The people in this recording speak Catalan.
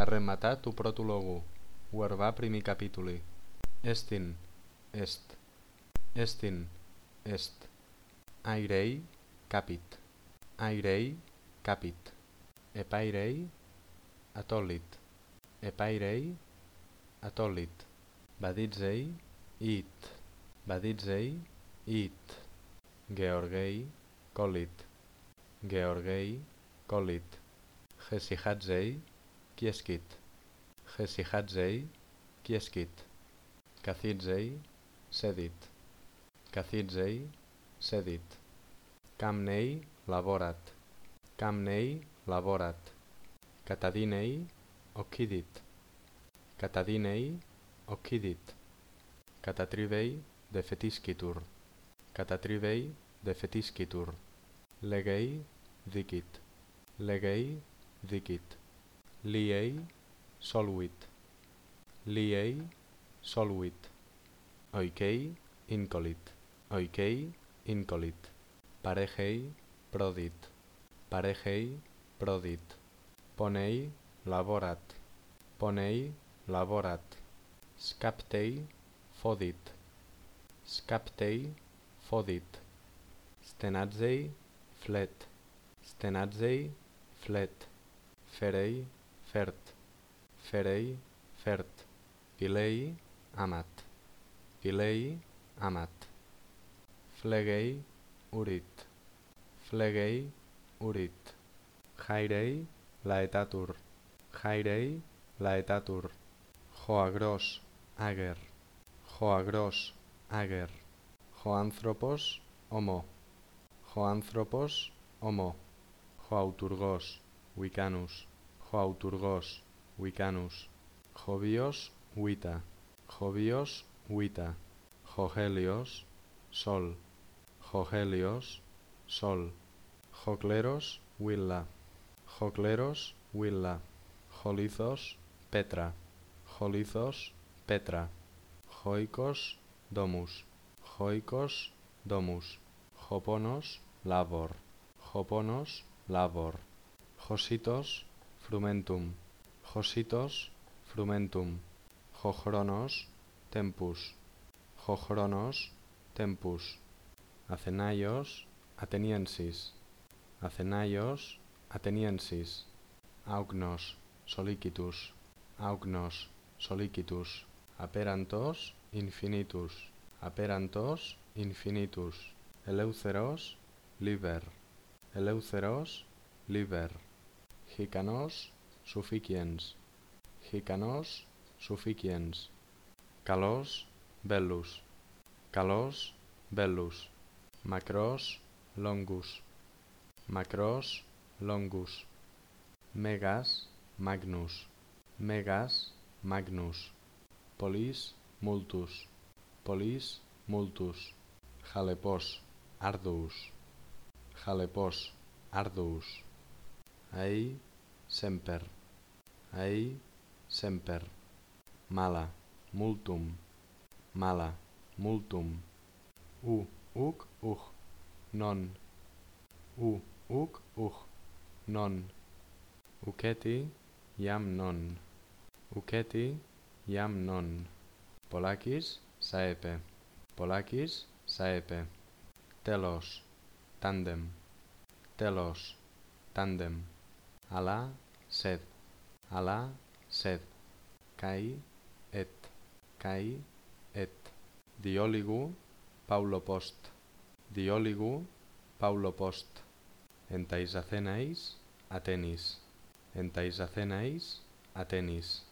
Carremata tu protologu, uerva primi capituli. Estin, est. Estin, est. Airei, capit. Airei, capit. Epairei, atolit. Epairei, atolit. Baditzei, it. Baditzei, it. Georgei, colit. Georgei, colit. Gesihatzei, quiesquit. Gesihatzei, quiesquit. Cathitzei, cedit. Cathitzei, cedit. Camnei, laborat. Camnei, laborat. Catadinei, occidit. Catadinei, occidit. Catatrivei, defetiscitur. Catatrivei, defetiscitur. Legei, dicit. Legei, dicit. Liei, soluit. Liei, soluit. Oikei, incolit. Oikei, incolit. Paregei, prodit. Paregei, prodit. Ponei, laborat. Ponei, laborat. Scaptei, fodit. Scaptei, fodit. Stenatzei, flet. Stenatzei, flet. Ferei, fert. Ferei, fert. Filei, amat. Filei, amat. Flegei, urit. Flegei, urit. Jairei, laetatur. Jairei, laetatur. Joagros, ager. Joagros, ager. Joanthropos, homo. Joanthropos, homo. Joauturgos, wicanus. Joauturgos, wicanus. Jovios, wita. Jovios, wita. Jogelios, sol. Jogelios, sol. Jocleros, willa. Jocleros, willa. Jolizos, petra. Jolizos, petra. Joicos, domus. Joicos, domus. Joponos, labor. Joponos, labor. Jositos, frumentum. Jositos, frumentum. Jochronos, tempus. Jochronos, tempus. Acenaios, ateniensis. Acenaios, ateniensis. Augnos, solicitus. Augnos, solicitus. Aperantos, infinitus. Aperantos, infinitus. Eleuceros, liber. Eleuceros, liber. Hicanos, sufficiens. Hicanos, sufficiens. Calos, bellus. Calos, bellus. Macros, longus. Macros, longus. Megas, magnus. Megas, magnus. Polis, multus. Polis, multus. Jalepos, arduus. Jalepos, arduus. Ei, semper. Ei semper. Mala multum. Mala multum. U uc uch. Non. U uc uch. Non. Uceti iam non. Uceti iam non. Polakis saepe. Polakis saepe. Telos tandem. Telos tandem. Ala, sed. Ala, sed. Kai, et. Kai, et. Dioligu, Paulo post. Dioligu, Paulo post. Entais Acenais, Atenis. Entais Acenais, Atenis.